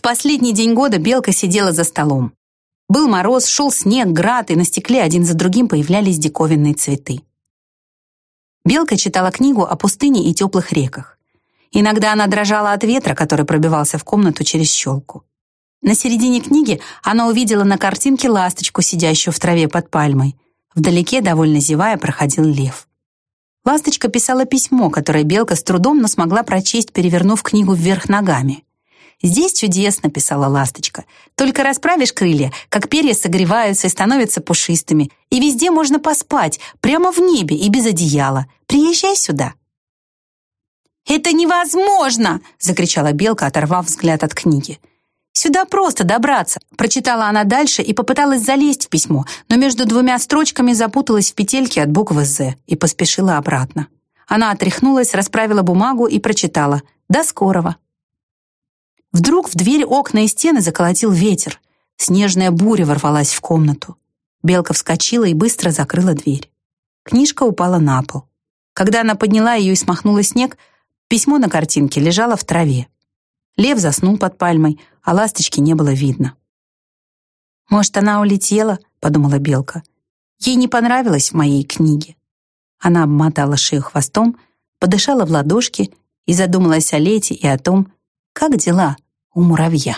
В последний день года Белка сидела за столом. Был мороз, шел снег, град, и на стекле один за другим появлялись диковинные цветы. Белка читала книгу о пустыне и теплых реках. Иногда она дрожала от ветра, который пробивался в комнату через щелку. На середине книги она увидела на картинке ласточку, сидящую в траве под пальмой. Вдалеке, довольно зевая, проходил лев. Ласточка писала письмо, которое Белка с трудом, но смогла прочесть, перевернув книгу вверх ногами. «Здесь чудесно», — писала ласточка. «Только расправишь крылья, как перья согреваются и становятся пушистыми. И везде можно поспать, прямо в небе и без одеяла. Приезжай сюда». «Это невозможно!» — закричала Белка, оторвав взгляд от книги. «Сюда просто добраться», — прочитала она дальше и попыталась залезть в письмо, но между двумя строчками запуталась в петельке от буквы «З» и поспешила обратно. Она отряхнулась, расправила бумагу и прочитала «До скорого». Вдруг в дверь, окна и стены заколотил ветер. Снежная буря ворвалась в комнату. Белка вскочила и быстро закрыла дверь. Книжка упала на пол. Когда она подняла ее и смахнула снег, письмо на картинке лежало в траве. Лев заснул под пальмой, а ласточки не было видно. «Может, она улетела?» — подумала Белка. «Ей не понравилось в моей книге». Она обмотала шею хвостом, подышала в ладошки и задумалась о лете и о том, как дела у муравья.